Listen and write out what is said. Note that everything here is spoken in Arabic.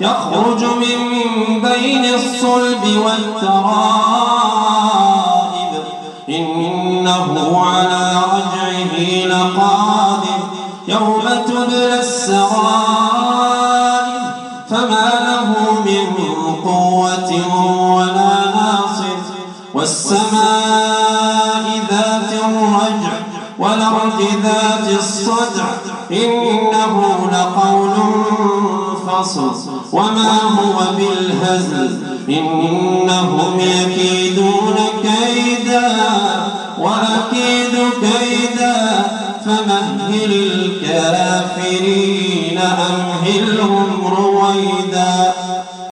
يخرج من بين الصلب والترائب. إنه على رجعه لقادر. يوم تبلى السرائر فما له من قوة ولا ناصر. والسماء ذات الرجع والأرض ذات الصدع. إنه لقول فصل وما هو بالهزل. إنهم يكيدون كيدا وأكيد كيدا. فمهل الكافرين أمهلهم رويدا.